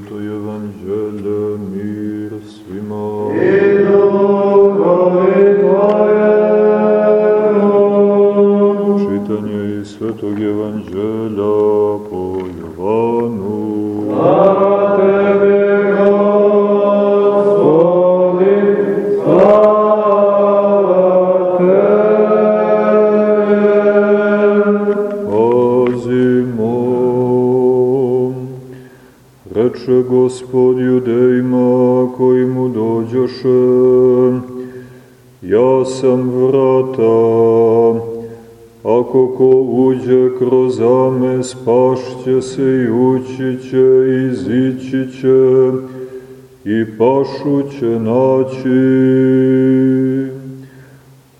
sveto evanđelje, pašu će naći.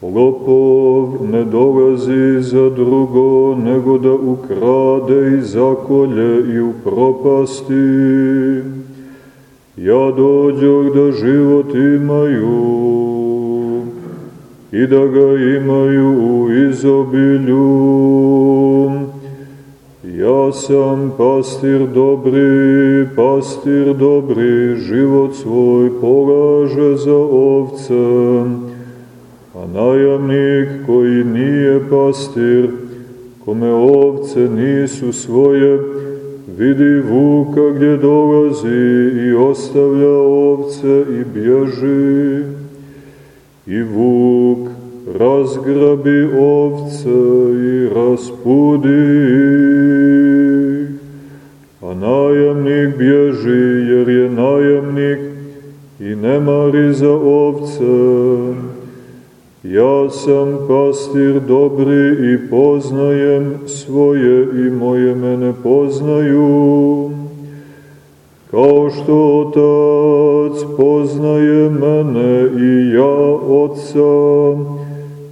Lopov ne dolazi za drugo, nego da ukrade i zakolje i upropasti. Ja dođoh da život imaju i da ga imaju u izobilju. Ja sam pastir dobri, pastir dobri, život svoj pastir, kome ovce nisu svoje, vidi vuka gdje dolazi i ostavlja ovce i bježi. I vuk razgrabi ovce i raspudi a najamnik bježi jer je najamnik i ne mari za ovce. Ja sam pastir dobri i poznajem svoje i moje mene poznaju. Kao što Otac poznaje mene i ja Otca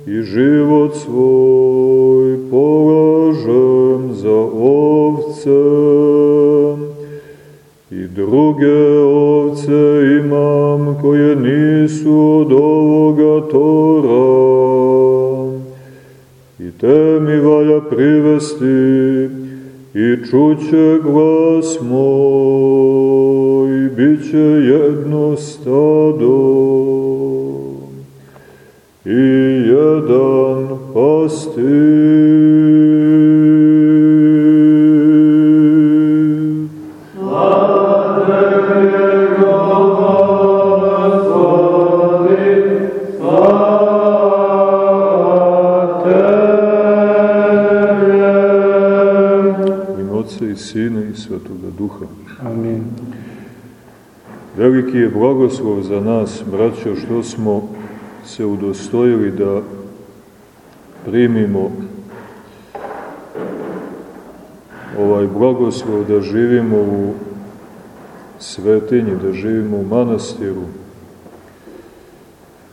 i život svoj polažem za ovce. I druge ovce imam koje nisu od ovoga tora. I te mi valja privesti i čuće glas moj, bit će jedno stado i jedan pastir. Duha. Amin. Veliki je blagoslov za nas, braćo, što smo se udostojili da primimo ovaj blagoslov, da živimo u svetinji, da živimo u manastiru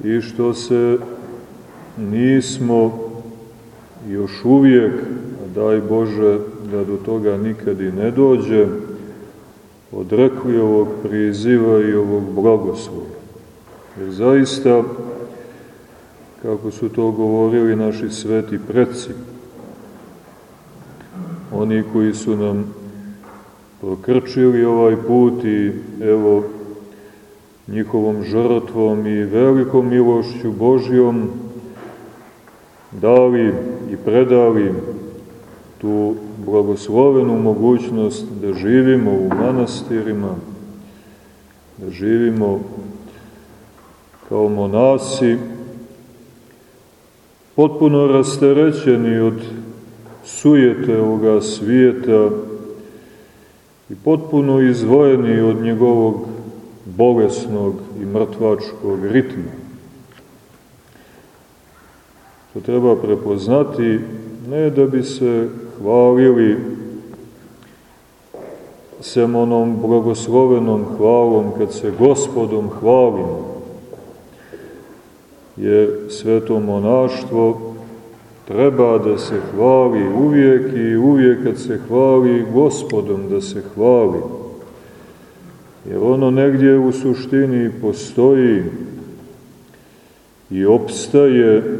i što se nismo još uvijek, a daj Bože da do toga nikad i ne dođe, odrekli ovog priziva i ovog blagoslova. Jer zaista, kako su to govorili naši sveti preci, oni koji su nam prokrčili ovaj put i evo njihovom žrtvom i velikom milošću Božjom dali i predali tu blagoslovenu mogućnost da živimo u manastirima, da živimo kao monasi, potpuno rasterećeni od sujete ovoga svijeta i potpuno izvojeni od njegovog bolesnog i mrtvačkog ritma. To treba prepoznati ne da bi se hvalili sem onom blagoslovenom hvalom kad se gospodom hvalimo, jer sveto monaštvo treba da se hvali uvijek i uvijek kad se hvali gospodom da se hvali. Jer ono negdje u suštini postoji i opstaje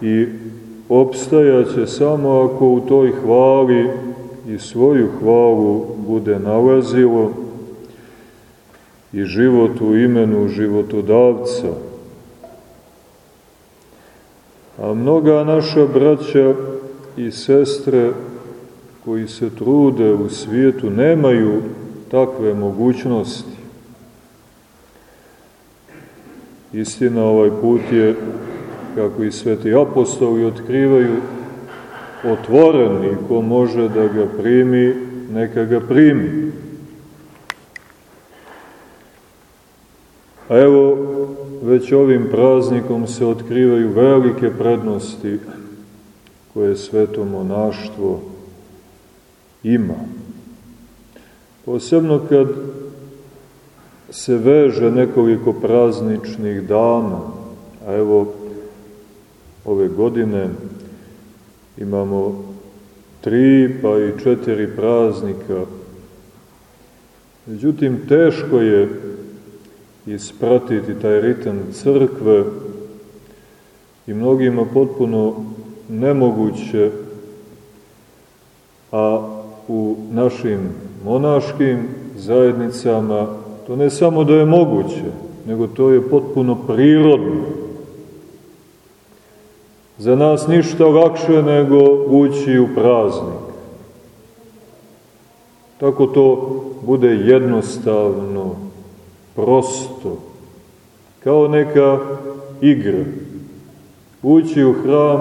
i opstajaće samo ako u toj hvali i svoju hvalu bude nalazilo i život u imenu životodavca. A mnoga naša braća i sestre koji se trude u svijetu nemaju takve mogućnosti. Istina, ovaj put je, kako i sveti apostoli otkrivaju, otvoren i ko može da ga primi, neka ga primi. A evo, već ovim praznikom se otkrivaju velike prednosti koje sveto monaštvo ima. Posebno kad se veže nekoliko prazničnih dana, a evo ove godine imamo tri pa i četiri praznika. Međutim, teško je ispratiti taj ritam crkve i mnogima potpuno nemoguće, a u našim monaškim zajednicama to ne samo da je moguće, nego to je potpuno prirodno. Za nas ništa lakše nego ući u praznik. Tako to bude jednostavno, prosto, kao neka igra. Ući u hram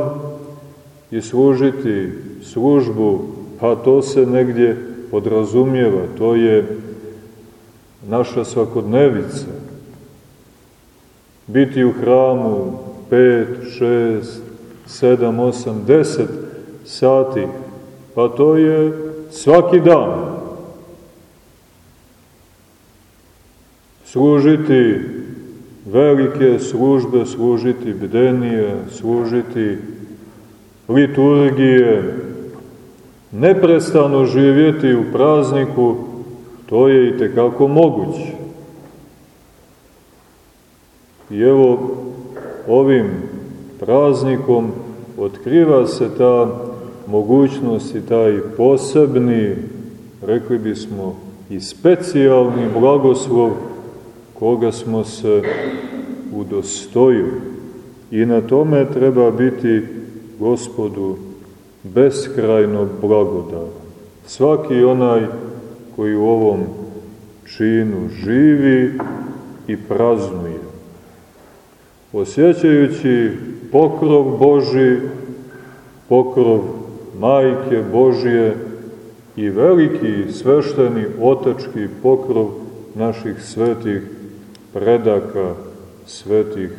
i služiti službu, pa to se negdje podrazumijeva, to je naša svakodnevica. Biti u hramu 5, 6, 7, 8, 10 sati, pa to je svaki dan. Služiti velike službe, služiti bdenije, služiti liturgije, neprestano živjeti u prazniku, to je i tekako moguće. I evo, ovim praznikom otkriva se ta mogućnost i taj posebni, rekli bismo, i specijalni blagoslov koga smo se udostojili. I na tome treba biti gospodu beskrajno blagodaran. Svaki onaj koji u ovom činu živi i praznuje. Osjećajući pokrov Boži, pokrov Majke Božije i veliki svešteni otački pokrov naših svetih predaka, svetih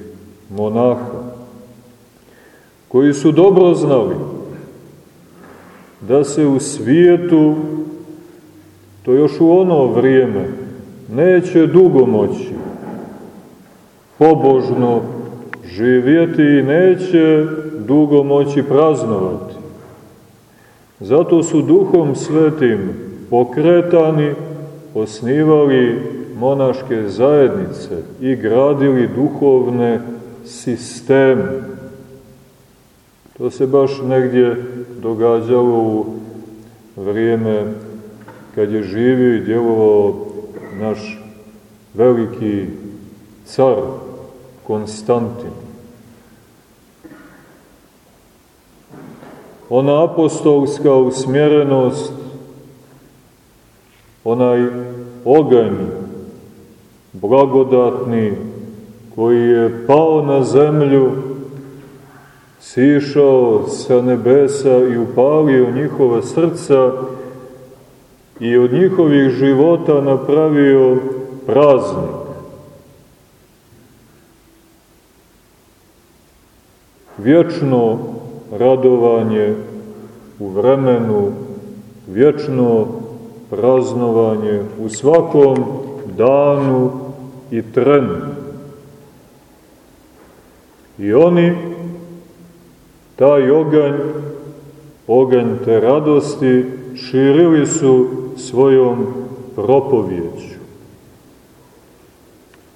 monaha, koji su dobro znali da se u svijetu, to još u ono vrijeme, neće dugo moći pobožno živjeti i neće dugo moći praznovati. Zato su duhom svetim pokretani, osnivali monaške zajednice i gradili duhovne sisteme. To se baš negdje događalo u vrijeme kad je živio i djelovao naš veliki car Konstantin. Ona apostolska usmjerenost, onaj oganj blagodatni koji je pao na zemlju, sišao sa nebesa i upalio njihova srca i od njihovih života napravio praznik. Vječno radovanje u vremenu, vječno praznovanje u svakom danu i trenu. I oni taj oganj, oganj te radosti, širili su svojom propovjeću.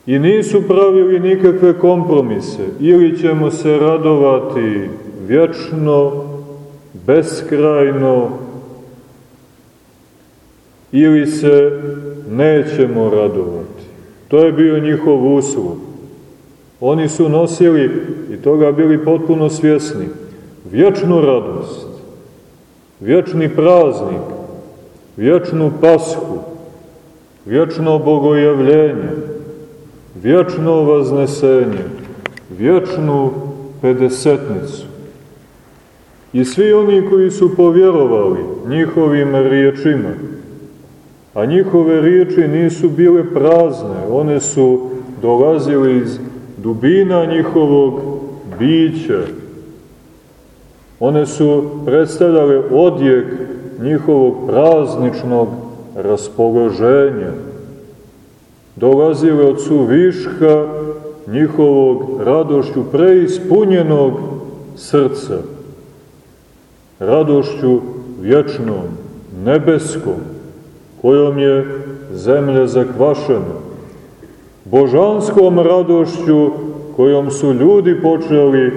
I nisu pravili nikakve kompromise. Ili ćemo se radovati vječno, beskrajno, ili se nećemo radovati. To je bio njihov uslov. Oni su nosili, i toga bili potpuno svjesni, vječnu radost, vječni praznik, vječnu pashu, vječno bogojavljenje, vječno vaznesenje, vječnu pedesetnicu. I svi oni koji su povjerovali njihovim riječima, a njihove riječi nisu bile prazne, one su dolazile iz dubina njihovog bića, one su predstavljale odjek njihovog prazničnog raspoloženja, dolazile od suviška njihovog radošću preispunjenog srca, radošću vječnom, nebeskom, kojom je zemlja zakvašena, božanskom radošću kojom su ljudi počeli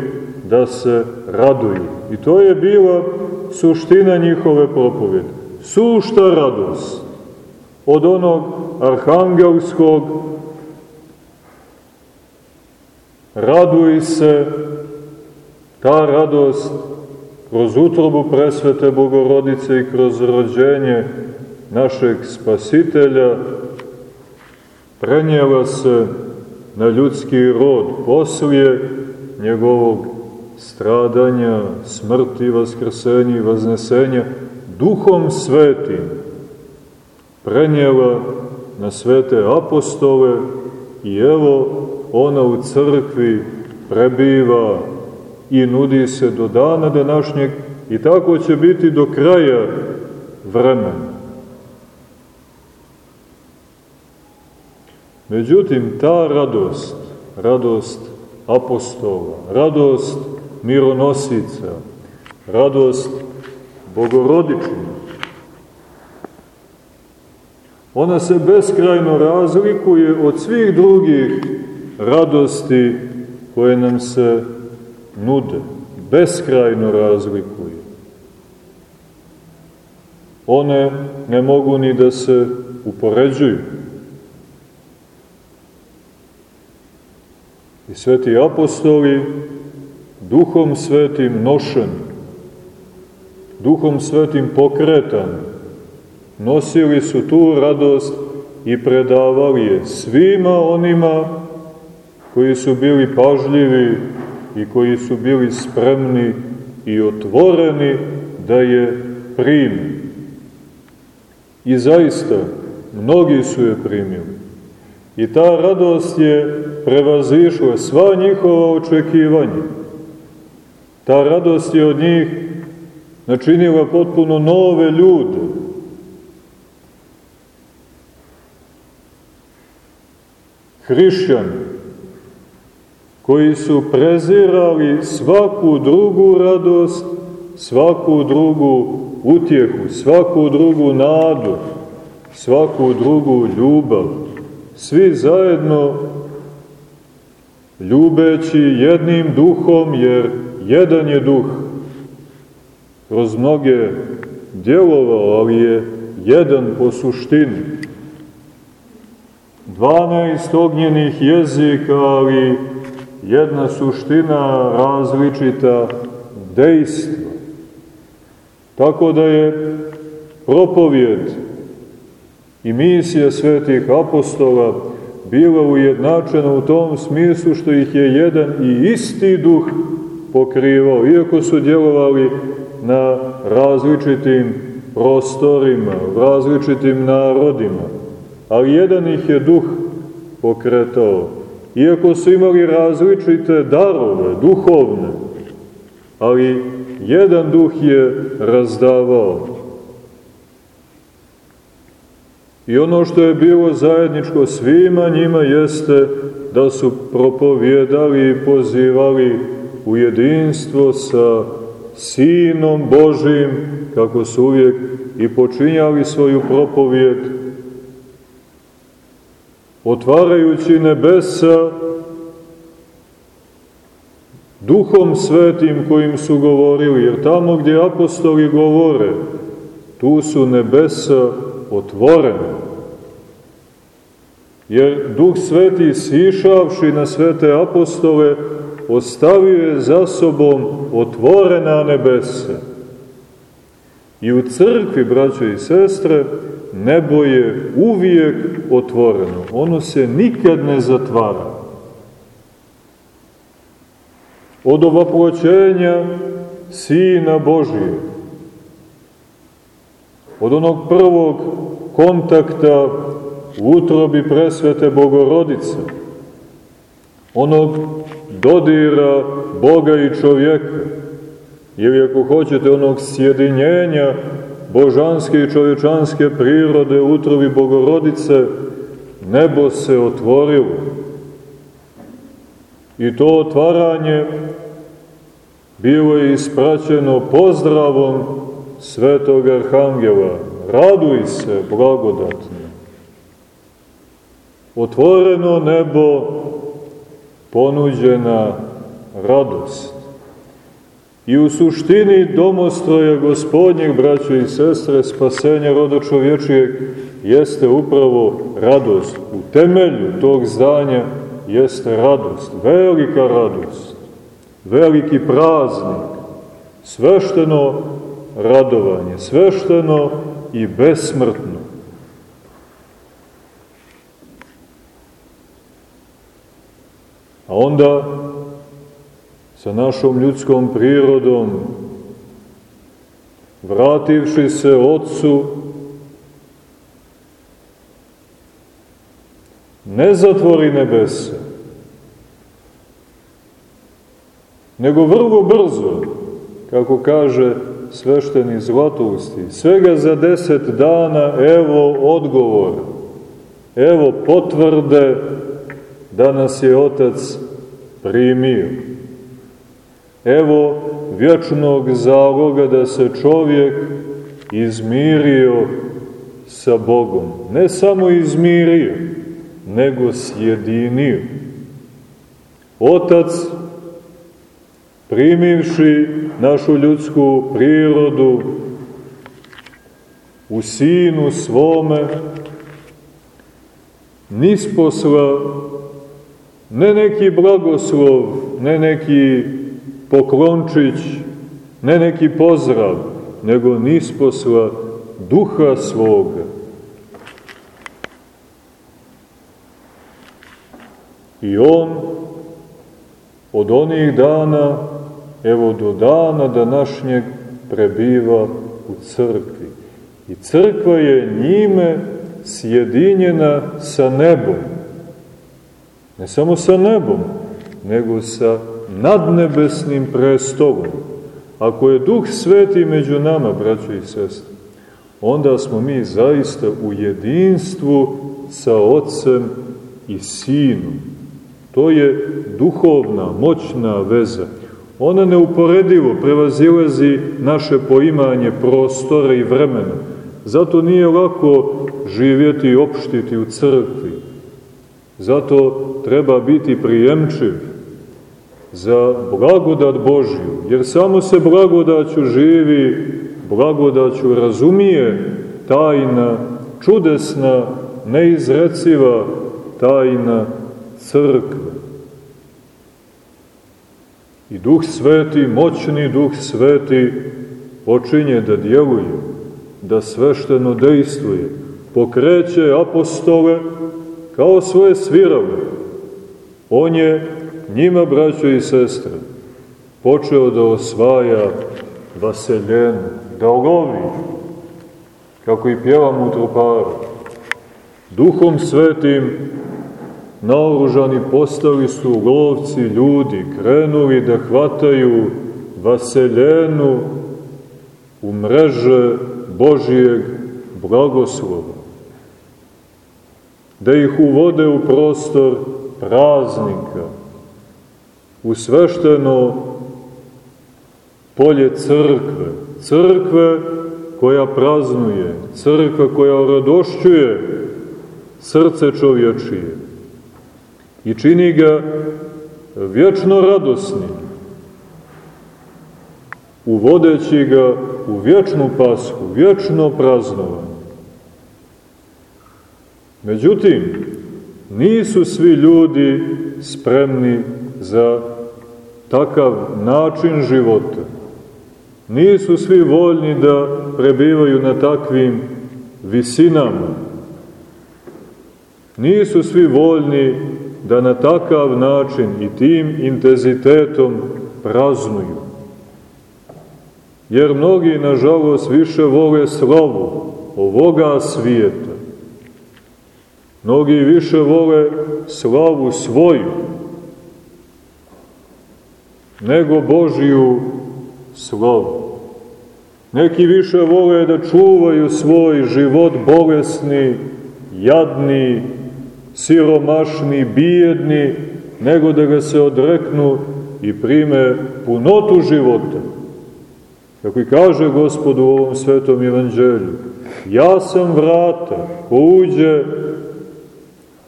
da se raduju. I to je bila suština njihove propovjede. Sušta radost od onog arhangelskog raduj se, ta radost kroz utrobu presvete Bogorodice i kroz rođenje našeg spasitelja prenijela se na ljudski rod poslije njegovog stradanja, smrti, vaskrsenja i vaznesenja duhom svetim prenijela na svete apostole i evo ona u crkvi prebiva i nudi se do dana današnjeg i tako će biti do kraja vremena. Međutim, ta radost, radost apostola, radost mironosica, radost bogorodična, ona se beskrajno razlikuje od svih drugih radosti koje nam se nude. Beskrajno razlikuje. One ne mogu ni da se upoređuju. I sveti apostoli, duhom svetim nošen, duhom svetim pokretan, nosili su tu radost i predavali je svima onima koji su bili pažljivi i koji su bili spremni i otvoreni da je primi. I zaista, mnogi su je primili. I ta radost je prevazišla sva njihova očekivanja. Ta radost je od njih načinila potpuno nove ljude. Hrišćani, koji su prezirali svaku drugu radost, svaku drugu utjehu, svaku drugu nadu, svaku drugu ljubav. Svi zajedno ljubeći jednim duhom, jer jedan je duh, kroz mnoge djelovao, ali je jedan po suštini. Dvanaest ognjenih jezika, ali jedna suština različita dejstva. Tako da je propovjed i misija svetih apostola bila ujednačena u tom smislu što ih je jedan i isti duh pokrivao, iako su djelovali na različitim prostorima, različitim narodima, ali jedan ih je duh pokretao iako su imali različite darove, duhovne, ali jedan duh je razdavao. I ono što je bilo zajedničko svima njima jeste da su propovjedali i pozivali u jedinstvo sa Sinom Božim, kako su uvijek i počinjali svoju propovjed otvarajući nebesa duhom svetim kojim su govorili, jer tamo gdje apostoli govore, tu su nebesa otvoreno. Jer Duh Sveti sišavši na svete apostole, ostavio je za sobom otvorena nebese. I u crkvi, braćo i sestre, nebo je uvijek otvoreno. Ono se nikad ne zatvara. Od ovaploćenja Sina Božije, od onog prvog kontakta u utrobi presvete Bogorodice, onog dodira Boga i čovjeka, ili ako hoćete onog sjedinjenja božanske i čovječanske prirode u utrobi Bogorodice, nebo se otvorilo. I to otvaranje bilo je ispraćeno pozdravom svetog arhangela. Raduj se, blagodatno. Otvoreno nebo, ponuđena radost. I u suštini domostroja gospodnjeg, braćo i sestre, spasenja roda čovječijeg, jeste upravo radost. U temelju tog zdanja jeste radost, velika radost, veliki praznik, svešteno radovanje, svešteno i besmrtno. A onda sa našom ljudskom prirodom, vrativši se Otcu, ne zatvori nebese, nego vrlo brzo, kako kaže svešteni zlatousti, svega za deset dana evo odgovor, evo potvrde da nas je Otac primio. Evo vječnog zaloga da se čovjek izmirio sa Bogom. Ne samo izmirio, nego sjedinio. Otac, primivši našu ljudsku prirodu u sinu svome, nisposla ne neki blagoslov, ne neki poklončić, ne neki pozdrav, nego nisposla duha svoga. I on od onih dana, evo do dana današnjeg, prebiva u crkvi. I crkva je njime sjedinjena sa nebom. Ne samo sa nebom, nego sa nadnebesnim prestolom. Ako je Duh Sveti među nama, braćo i sestre, onda smo mi zaista u jedinstvu sa Otcem i Sinom. To je duhovna, moćna veza. Ona neuporedivo prevazilazi naše poimanje prostora i vremena. Zato nije lako živjeti i opštiti u crkvi. Zato treba biti prijemčiv za blagodat Božju, jer samo se blagodaću živi, blagodaću razumije tajna, čudesna, neizreciva tajna crkve. I Duh Sveti, moćni Duh Sveti, počinje da djeluje, da svešteno dejstvuje, pokreće apostole kao svoje svirave. On je njima, braćo i sestre, počeo da osvaja vaseljenu, da lovi, kako i pjevamo u truparu. Duhom svetim naoružani postali su lovci ljudi, krenuli da hvataju vaseljenu u mreže Božijeg blagoslova. Da ih uvode u prostor praznika, u svešteno polje crkve, crkve koja praznuje, crkva koja radošćuje srce čovječije i čini ga vječno radosnim, uvodeći ga u vječnu pasku, vječno praznovanje. Međutim, nisu svi ljudi spremni za takav način života. Nisu svi voljni da prebivaju na takvim visinama. Nisu svi voljni da na takav način i tim intenzitetom praznuju. Jer mnogi, nažalost, više vole slavu ovoga svijeta. Mnogi više vole slavu svoju nego Božiju slavu. Neki više vole da čuvaju svoj život bolesni, jadni, siromašni, bijedni, nego da ga se odreknu i prime punotu života. Kako i kaže Gospod u ovom svetom evanđelju, ja sam vrata, ko uđe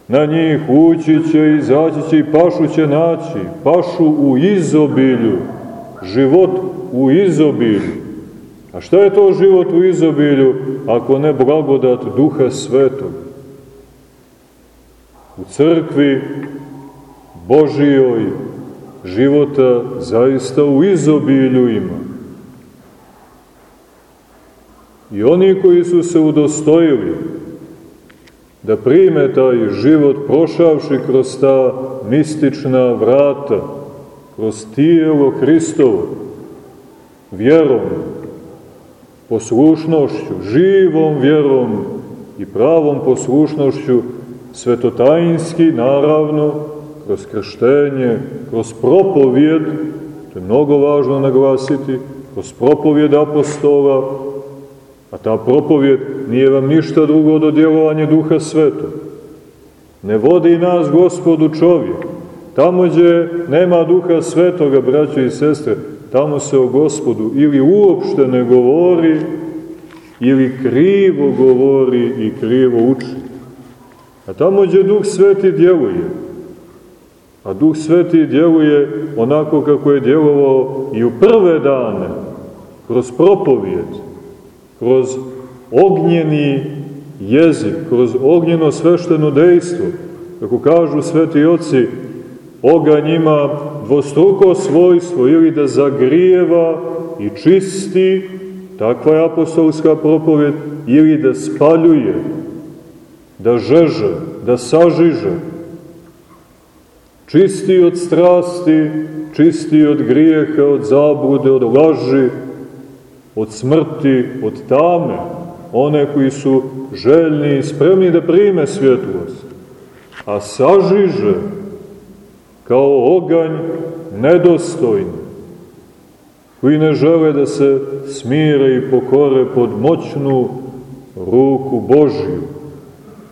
na njih, ući će, izaći će i pašu će naći, pašu u izobilju, život u izobilju. A šta je to život u izobilju, ako ne blagodat Duha Svetog? U crkvi Božijoj života zaista u izobilju ima. I oni koji su se udostojili da prime taj život prošavši kroz ta mistična vrata, kroz tijelo Hristovo, vjerom, poslušnošću, živom vjerom i pravom poslušnošću, svetotajinski, naravno, kroz krštenje, kroz propovjed, to je mnogo važno naglasiti, kroz propovjed apostola, a ta propovjed nije vam ništa drugo od odjelovanja duha svetog. Ne vodi nas gospodu čovjek. Tamo gdje nema duha svetoga, braće i sestre, tamo se o gospodu ili uopšte ne govori, ili krivo govori i krivo uči. A tamo gdje duh sveti djeluje, a duh sveti djeluje onako kako je djelovao i u prve dane, kroz propovijed, kroz ognjeni jezik, kroz ognjeno svešteno dejstvo, kako kažu sveti oci, oganj ima dvostruko svojstvo ili da zagrijeva i čisti, takva je apostolska propovjed, ili da spaljuje, da žeže, da sažiže, čisti od strasti, čisti od grijeha, od zablude, od laži, od smrti, od tame, one koji su željni i spremni da prime svjetlost, a sažiže kao oganj nedostojni, koji ne žele da se smire i pokore pod moćnu ruku Božiju.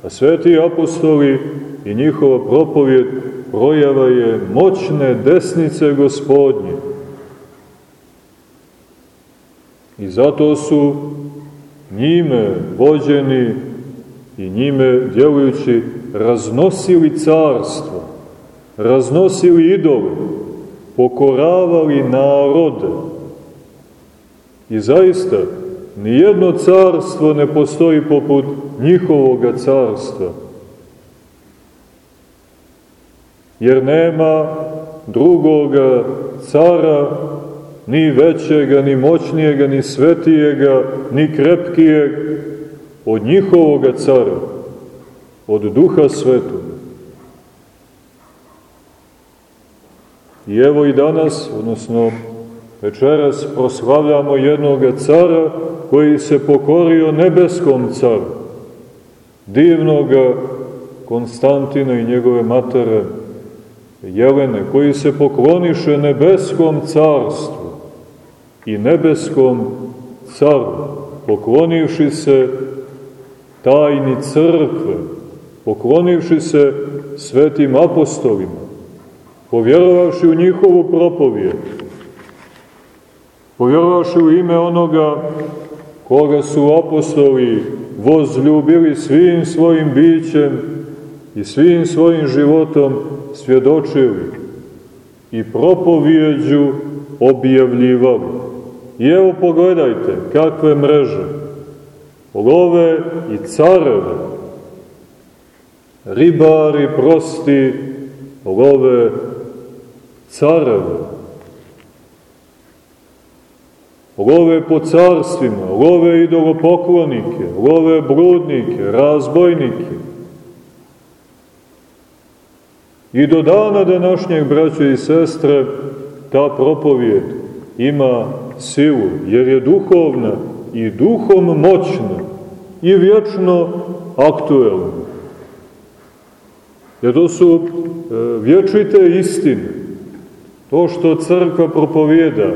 A sveti apostoli i njihova propovjed projava je moćne desnice gospodnje. I zato su njime vođeni i njime djelujući raznosili carstvo, raznosili idole, pokoravali narode. I zaista, nijedno carstvo ne postoji poput njihovoga carstva. Jer nema drugoga cara ni većega, ni moćnijega, ni svetijega, ni krepkijeg od njihovoga cara, od duha svetoga. I evo i danas, odnosno večeras, proslavljamo jednoga cara koji se pokorio nebeskom caru, divnoga Konstantina i njegove matere Jelene, koji se pokloniše nebeskom carstvu i nebeskom caru, poklonivši se tajni crkve, poklonivši se svetim apostolima, povjerovavši u njihovu propovijed, povjerovavši u ime onoga koga su apostoli vozljubili svim svojim bićem i svim svojim životom svjedočili i propovijeđu objavljivali. I evo pogledajte kakve mreže, love i careve, ribari prosti love careve, love po carstvima, love idolopoklonike, love brudnike, razbojnike. I do dana današnjeg, braće i sestre, ta propovijed ima silu, jer je duhovna i duhom moćna i vječno aktuelna. Jer to su e, vječite istine. To što crkva propovijeda,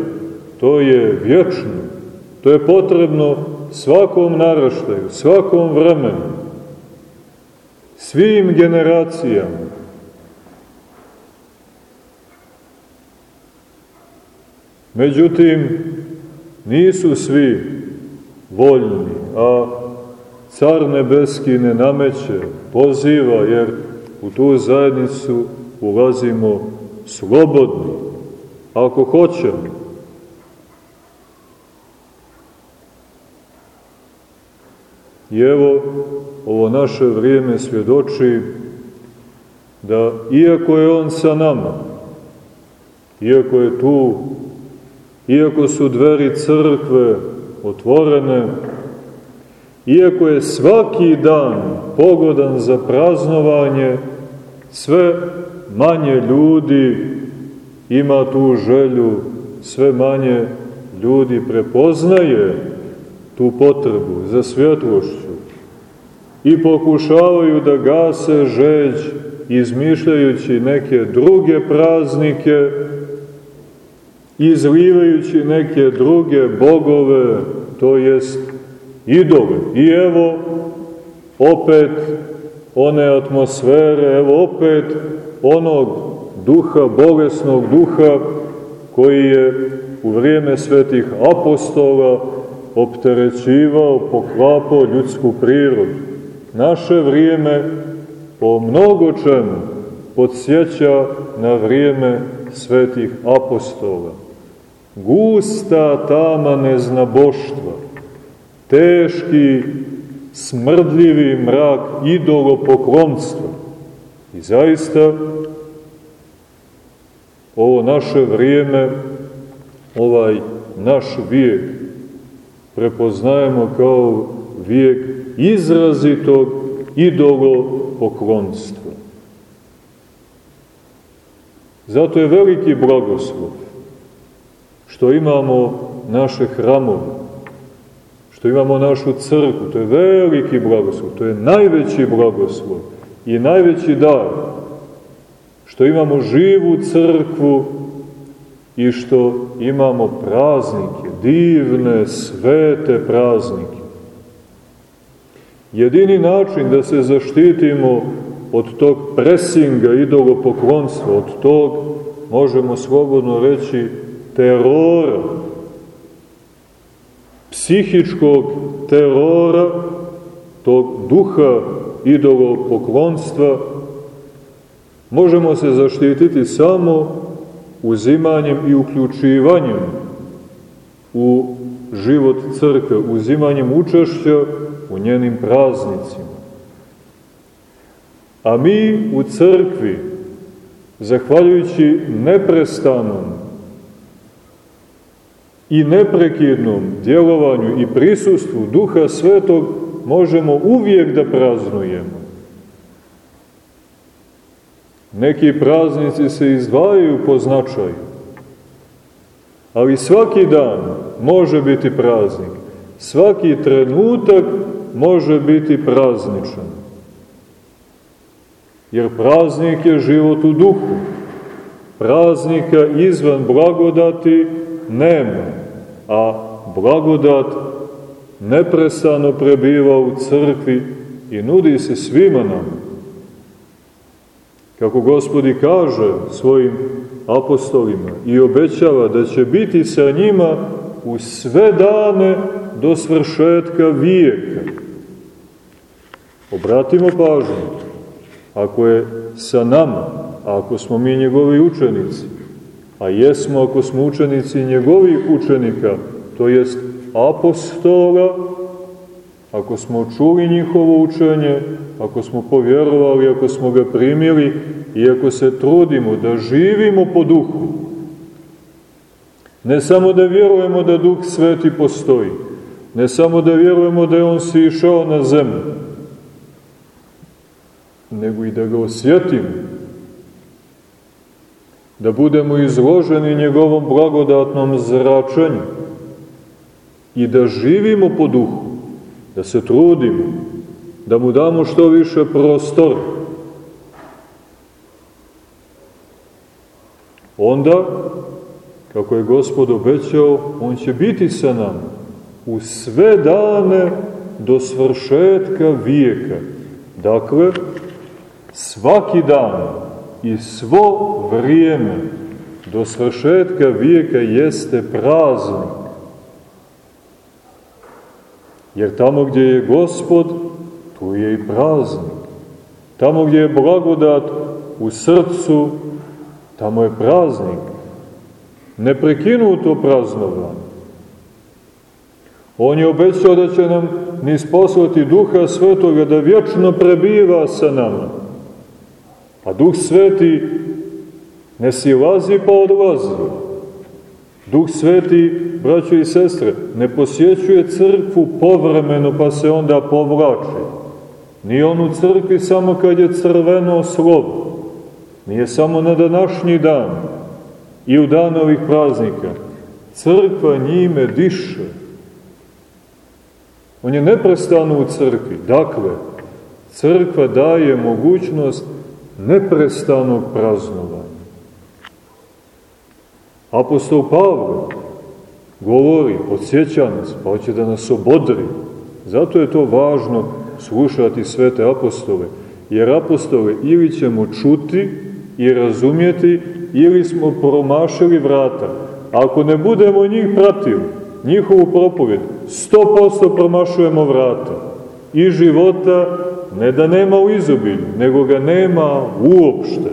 to je vječno. To je potrebno svakom naraštaju, svakom vremenu, svim generacijama. Međutim, nisu svi voljni, a car nebeski ne nameće, poziva, jer u tu zajednicu ulazimo slobodni, ako hoćemo. I evo, ovo naše vrijeme svjedoči da iako je On sa nama, iako je tu, iako su dveri crkve otvorene, iako je svaki dan pogodan za praznovanje, sve manje ljudi ima tu želju, sve manje ljudi prepoznaje tu potrebu za svjetlošću i pokušavaju da gase žeđ izmišljajući neke druge praznike, izlivajući neke druge bogove, to jest idole. I evo, opet one atmosfere, evo opet onog duha, bolesnog duha, koji je u vrijeme svetih apostola opterećivao, poklapao ljudsku prirodu. Naše vrijeme po mnogo čemu podsjeća na vrijeme svetih apostola. Gusta tama neznaboštva, teški, smrdljivi mrak idolopoklonstva. I zaista, ovo naše vrijeme, ovaj naš vijek, prepoznajemo kao vijek izrazitog idolopoklonstva. Zato je veliki blagoslov što imamo naše hramove, što imamo našu crkvu, to je veliki blagoslov, to je najveći blagoslov i najveći dar, što imamo živu crkvu i što imamo praznike, divne, svete praznike. Jedini način da se zaštitimo od tog presinga idolopoklonstva, od tog, možemo slobodno reći, terora, psihičkog terora, tog duha idolopoklonstva, možemo se zaštititi samo uzimanjem i uključivanjem u život crkve, uzimanjem učešća u njenim praznicima. A mi u crkvi, zahvaljujući neprestanom i neprekidnom djelovanju i prisustvu Duha Svetog, možemo uvijek da praznujemo. Neki praznici se izdvajaju po značaju, ali svaki dan može biti praznik. Svaki trenutak može biti prazničan. Jer praznik je život u duhu. Praznika izvan blagodati nema, a blagodat neprestano prebiva u crkvi i nudi se svima nama. Kako gospodi kaže svojim apostolima i obećava da će biti sa njima u sve dane do svršetka vijeka. Obratimo pažnju, ako je sa nama, ako smo mi njegovi učenici, a jesmo ako smo učenici njegovih učenika, to jest apostola, ako smo čuli njihovo učenje, ako smo povjerovali, ako smo ga primili i ako se trudimo da živimo po duhu, ne samo da vjerujemo da Duh Sveti postoji, ne samo da vjerujemo da je On sišao na zemlju, nego i da ga osjetimo, da budemo izloženi njegovom blagodatnom zračenju i da živimo po duhu, da se trudimo, da mu damo što više prostora. Onda, kako je Gospod obećao, On će biti sa nama u sve dane do svršetka vijeka. Dakle, svaki dan i svo vrijeme do svršetka vijeka jeste praznik. Jer tamo gdje je Gospod, tu je i praznik. Tamo gdje je blagodat u srcu, tamo je praznik. Neprekinuto praznovanje. On je obećao da će nam nisposlati Duha Svetoga da vječno prebiva sa nama. A Duh Sveti ne silazi pa odlazi. Duh Sveti, braćo i sestre, ne posjećuje crkvu povremeno pa se onda povlači. Nije on u crkvi samo kad je crveno slovo. Nije samo na današnji dan i u dan ovih praznika. Crkva njime diše. On je neprestano u crkvi. Dakle, crkva daje mogućnost neprestanog praznovanja. Apostol Pavle govori, podsjeća nas, pa hoće da nas obodri. Zato je to važno slušati svete apostole, jer apostole ili ćemo čuti i razumjeti, ili smo promašili vrata. Ako ne budemo njih pratili, njihovu propovjed, sto posto promašujemo vrata. I života ne da nema u izobilju, nego ga nema uopšte.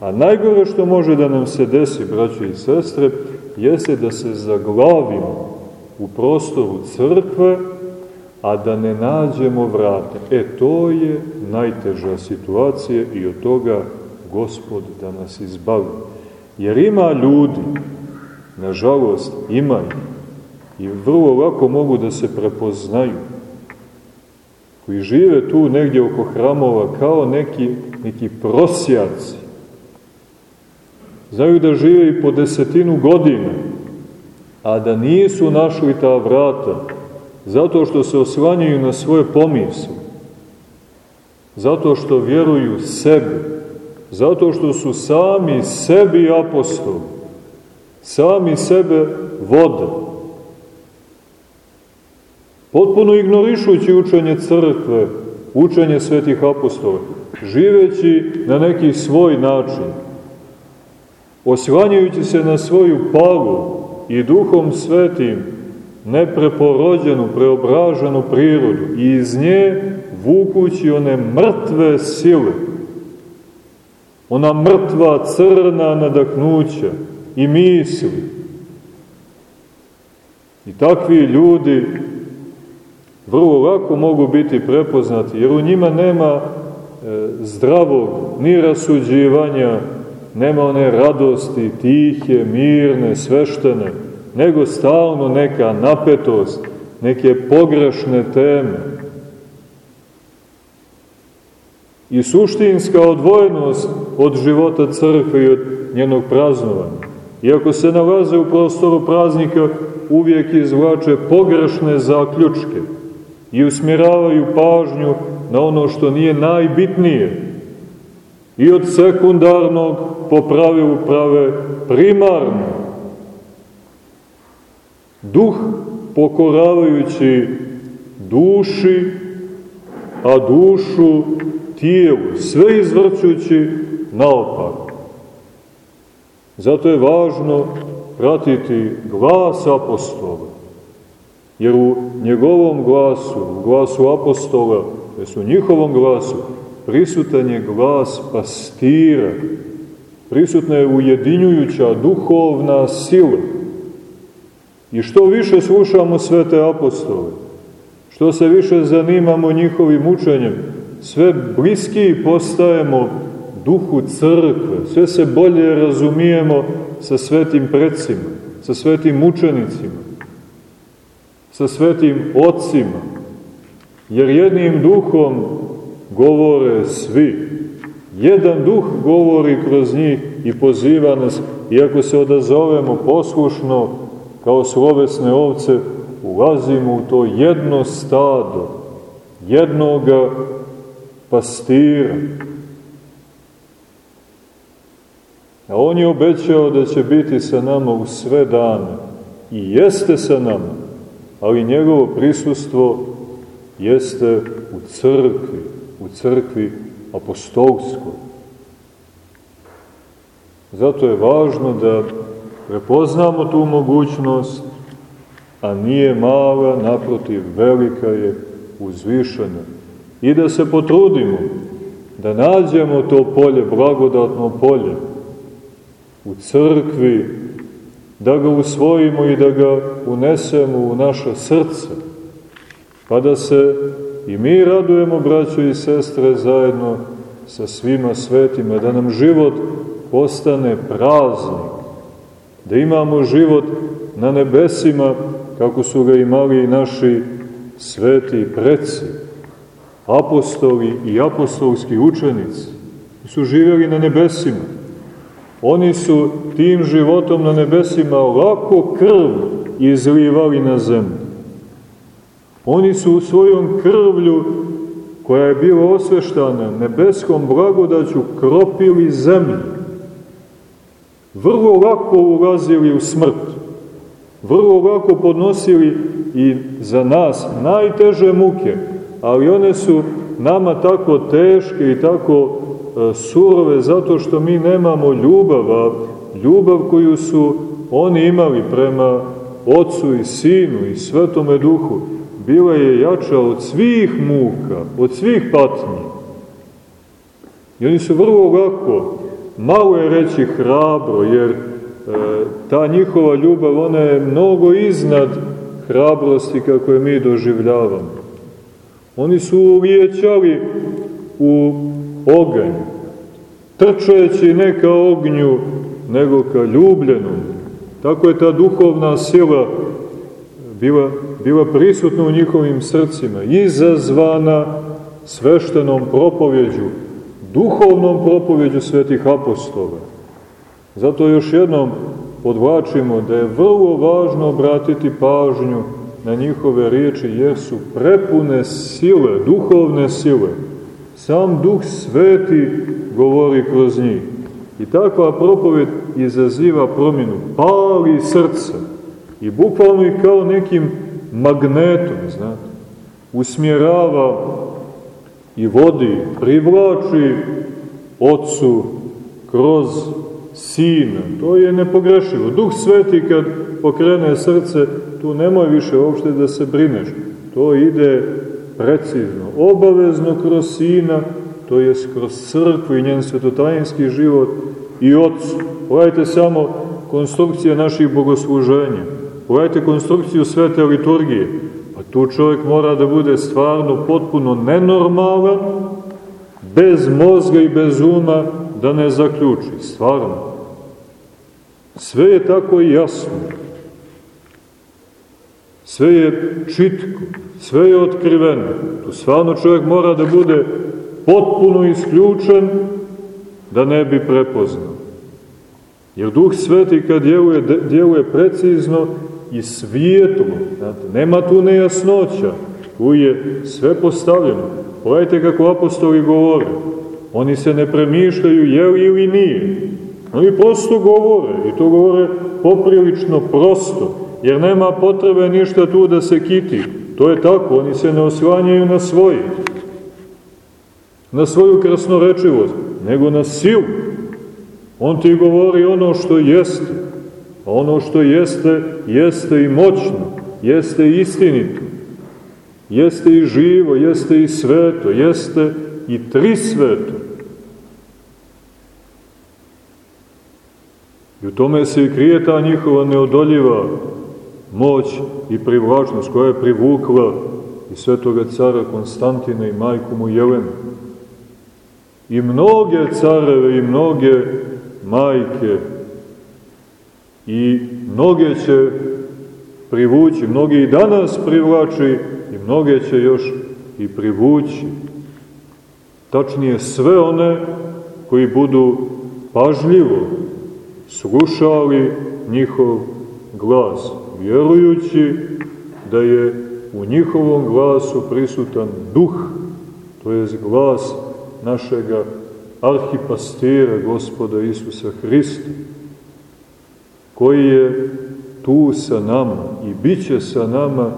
A najgore što može da nam se desi, braće i sestre, jeste da se zaglavimo u prostoru crkve, a da ne nađemo vrata. E, to je najteža situacija i od toga Gospod da nas izbavi. Jer ima ljudi, nažalost, imaju, i vrlo lako mogu da se prepoznaju, koji žive tu negdje oko hramova kao neki, neki prosjaci. Znaju da žive i po desetinu godina, a da nisu našli ta vrata, zato što se oslanjaju na svoje pomisle, zato što vjeruju sebi, zato što su sami sebi apostoli, sami sebe vode, potpuno ignorišući učenje crkve, učenje svetih apostola, živeći na neki svoj način, osvanjajući se na svoju palu i duhom svetim, nepreporođenu, preobraženu prirodu i iz nje vukući one mrtve sile, ona mrtva crna nadahnuća i misli. I takvi ljudi vrlo lako mogu biti prepoznati, jer u njima nema e, zdravog ni rasuđivanja, nema one radosti, tihe, mirne, sveštene, nego stalno neka napetost, neke pogrešne teme. I suštinska odvojenost od života crkve i od njenog praznovanja. Iako se nalaze u prostoru praznika, uvijek izvlače pogrešne zaključke i usmjeravaju pažnju na ono što nije najbitnije i od sekundarnog po pravilu prave primarno. Duh pokoravajući duši, a dušu tijelu, sve izvrćući naopak. Zato je važno pratiti glas apostola Jer u njegovom glasu, u glasu apostola, su u njihovom glasu, prisutan je glas pastira, prisutna je ujedinjujuća duhovna sila. I što više slušamo svete apostole, Što se više zanimamo njihovim učenjem, sve bliskiji postajemo duhu crkve, sve se bolje razumijemo sa svetim predsima, sa svetim učenicima, sa svetim ocima, jer jednim duhom govore svi. Jedan duh govori kroz njih i poziva nas, iako se odazovemo poslušno kao slovesne ovce, ulazimo u to jedno stado, jednoga pastira. A on je obećao da će biti sa nama u sve dane i jeste sa nama, ali njegovo prisustvo jeste u crkvi, u crkvi apostolskoj. Zato je važno da prepoznamo tu mogućnost, a nije mala, naprotiv, velika je, uzvišena. I da se potrudimo da nađemo to polje, blagodatno polje, u crkvi, da ga usvojimo i da ga unesemo u naše srce, pa da se i mi radujemo, braćo i sestre, zajedno sa svima svetima, da nam život postane praznik, da imamo život na nebesima, kako su ga imali i naši sveti preci, apostoli i apostolski učenici, su živjeli na nebesima. Oni su tim životom na nebesima lako krv izlivali na zemlju. Oni su u svojom krvlju, koja je bila osveštana nebeskom blagodaću, kropili zemlju. Vrlo lako ulazili u smrt. Vrlo lako podnosili i za nas najteže muke, ali one su nama tako teške i tako surove zato što mi nemamo ljubava, ljubav koju su oni imali prema Otcu i Sinu i Svetome Duhu bila je jača od svih muka, od svih patnji. I oni su vrlo lako, malo je reći hrabro, jer e, ta njihova ljubav, ona je mnogo iznad hrabrosti kako je mi doživljavamo. Oni su uvijećali u oganj, trčeći ne ka ognju, nego ka ljubljenom. Tako je ta duhovna sila bila, bila prisutna u njihovim srcima, izazvana sveštenom propovjeđu, duhovnom propovjeđu svetih apostola. Zato još jednom podvlačimo da je vrlo važno obratiti pažnju na njihove riječi, jer su prepune sile, duhovne sile. Sam Duh Sveti govori kroz njih. I takva propoved izaziva promjenu, pali srce, I bukvalno i kao nekim magnetom, znate, usmjerava i vodi, privlači ocu kroz sina. To je nepogrešivo. Duh sveti kad pokrene srce, tu nemoj više uopšte da se brineš. To ide precizno, obavezno kroz sina, to je kroz crkvu i njen svetotajinski život i ocu. Pogledajte samo konstrukcije naših bogosluženja Pogledajte konstrukciju svete liturgije. Pa tu čovjek mora da bude stvarno potpuno nenormalan, bez mozga i bez uma, da ne zaključi. Stvarno. Sve je tako jasno. Sve je čitko, sve je otkriveno. Tu stvarno čovjek mora da bude potpuno isključen da ne bi prepoznao. Jer Duh Sveti kad djeluje, djeluje precizno i svijetlo. Znate, nema tu nejasnoća. Tu je sve postavljeno. Pogledajte kako apostoli govore. Oni se ne premišljaju je li ili nije. Oni prosto govore i to govore poprilično prosto, jer nema potrebe ništa tu da se kiti. To je tako, oni se ne oslanjaju na svoje, na svoju krasnorečivost, nego na silu. On ti govori ono što jeste. A ono što jeste, jeste i moćno, jeste i istinito, jeste i živo, jeste i sveto, jeste i tri sveto. I u tome se i krije ta njihova neodoljiva moć i privlačnost koja je privukla i svetoga cara Konstantina i majku mu Jelenu. I mnoge careve i mnoge majke i mnoge će privući, mnogi i danas privlači i mnoge će još i privući. Tačnije sve one koji budu pažljivo slušali njihov glas, vjerujući da je u njihovom glasu prisutan duh, to je glas našega arhipastira, gospoda Isusa Hrista, koji je tu sa nama i bit će sa nama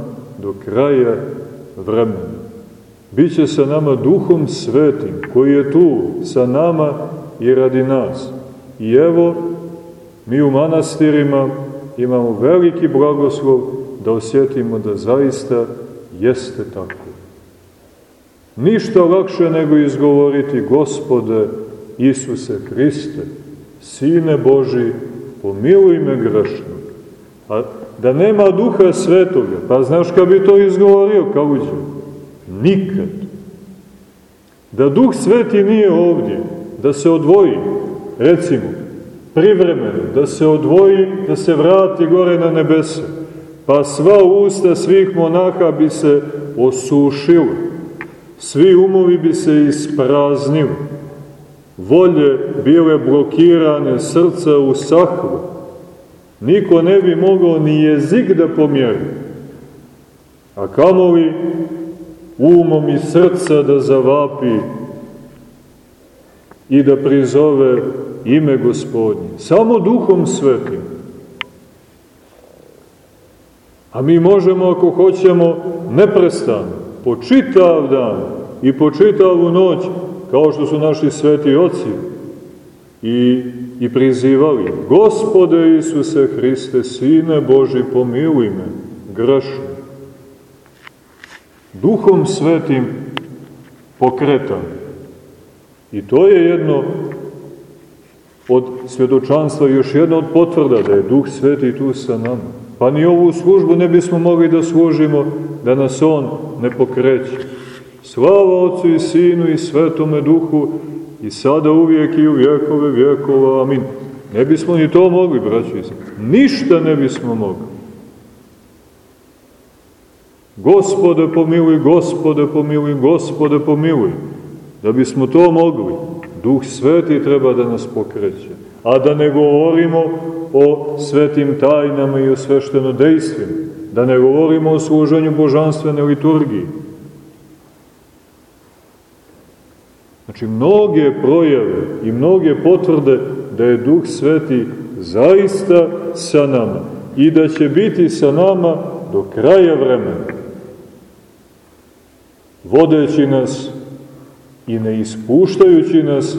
do kraja vremena. Biće sa nama duhom svetim, koji je tu sa nama i radi nas. I evo, mi u manastirima imamo veliki blagoslov da osjetimo da zaista jeste tako. Ništa lakše nego izgovoriti Gospode Isuse Hriste, Sine Boži, pomiluj me grešno. A da nema duha svetoga, pa znaš kad bi to izgovorio, kao uđe? Nikad. Da duh sveti nije ovdje, da se odvoji, recimo, privremeno, da se odvoji, da se vrati gore na nebese, pa sva usta svih monaha bi se osušila, svi umovi bi se ispraznili, volje bile blokirane, srca u sahvu, niko ne bi mogao ni jezik da pomjeri, a kamovi umom i srca da zavapi i da prizove ime gospodnje. Samo duhom svetim. A mi možemo, ako hoćemo, neprestano, po čitav dan i po čitavu noć, kao što su naši sveti oci, i, i prizivali, Gospode Isuse Hriste, Sine Boži, pomiluj me, grešno. Duhom svetim pokretan. I to je jedno od svjedočanstva, još jedna od potvrda da je Duh Sveti tu sa nama. Pa ni ovu službu ne bismo mogli da služimo da nas On ne pokreće. Slava Otcu i Sinu i Svetome Duhu i sada uvijek i u vjekove vjekova. Amin. Ne bismo ni to mogli, braći Ništa ne bismo mogli. Gospode pomiluj, gospode pomiluj, gospode pomiluj. Da bismo to mogli, Duh Sveti treba da nas pokreće. A da ne govorimo o svetim tajnama i o sveštenodejstvima. Da ne govorimo o služenju božanstvene liturgiji. Znači, mnoge projave i mnoge potvrde da je Duh Sveti zaista sa nama i da će biti sa nama do kraja vremena, vodeći nas i ne ispuštajući nas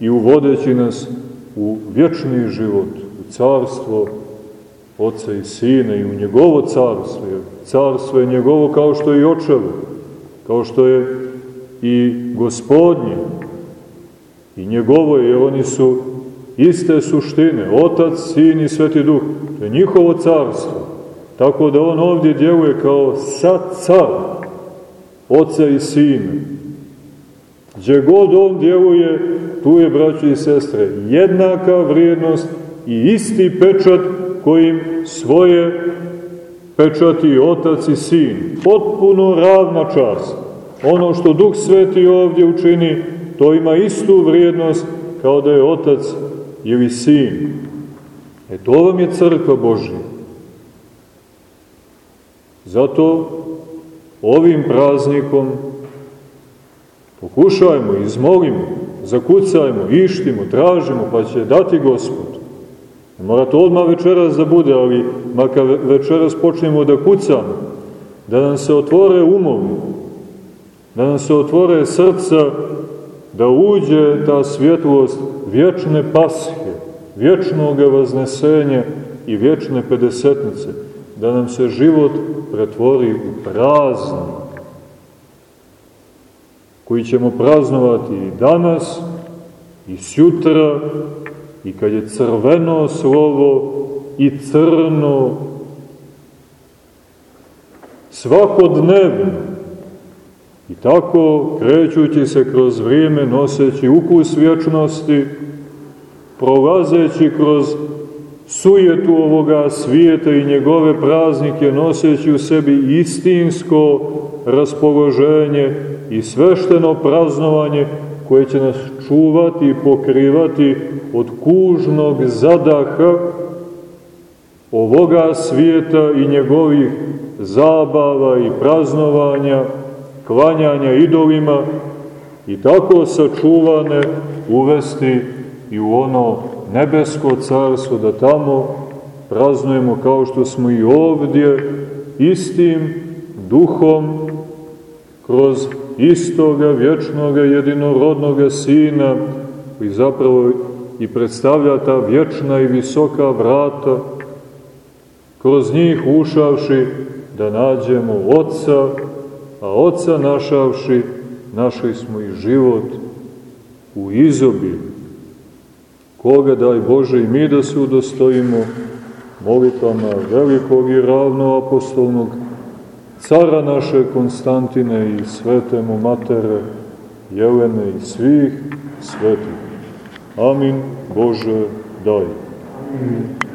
i uvodeći nas u vječni život, u carstvo Oca i Sina i u njegovo carstvo. Jer carstvo je njegovo kao što je i očevo, kao što je i gospodnje. I njegovo je, jer oni su iste suštine, Otac, Sin i Sveti Duh. To je njihovo carstvo. Tako da on ovdje djeluje kao sad car Oca i Sina. Gdje god on djeluje, tu je, braći i sestre, jednaka vrijednost i isti pečat kojim svoje pečati otac i sin. Potpuno ravna čast. Ono što Duh Sveti ovdje učini, to ima istu vrijednost kao da je otac ili sin. E to vam je crkva Božja. Zato ovim praznikom Pokušajmo, izmolimo, zakucajmo, ištimo, tražimo, pa će dati Gospod. Ne mora to odmah večeras da bude, ali makar večeras počnemo da kucamo, da nam se otvore umovi, da nam se otvore srca, da uđe ta svjetlost vječne pashe, vječnog vaznesenja i vječne pedesetnice, da nam se život pretvori u praznik koji ćemo praznovati i danas, i sjutra, i kad je crveno slovo i crno, svakodnevno, I tako, krećući se kroz vrijeme, noseći ukus vječnosti, prolazeći kroz sujetu ovoga svijeta i njegove praznike, noseći u sebi istinsko raspoloženje i svešteno praznovanje koje će nas čuvati i pokrivati od kužnog zadaha ovoga svijeta i njegovih zabava i praznovanja, klanjanja idolima i tako sačuvane uvesti i u ono nebesko carstvo, da tamo praznujemo kao što smo i ovdje istim duhom kroz istoga vječnoga jedinorodnoga Sina koji zapravo i predstavlja ta vječna i visoka vrata kroz njih ušavši da nađemo Otca, a Otca našavši našli smo i život u izobilju. Koga daj Bože i mi da se udostojimo molitvama velikog i ravnoapostolnog cara naše Konstantine i svetemu matere Jelene i svih svetih. Amin Bože daj. Amin.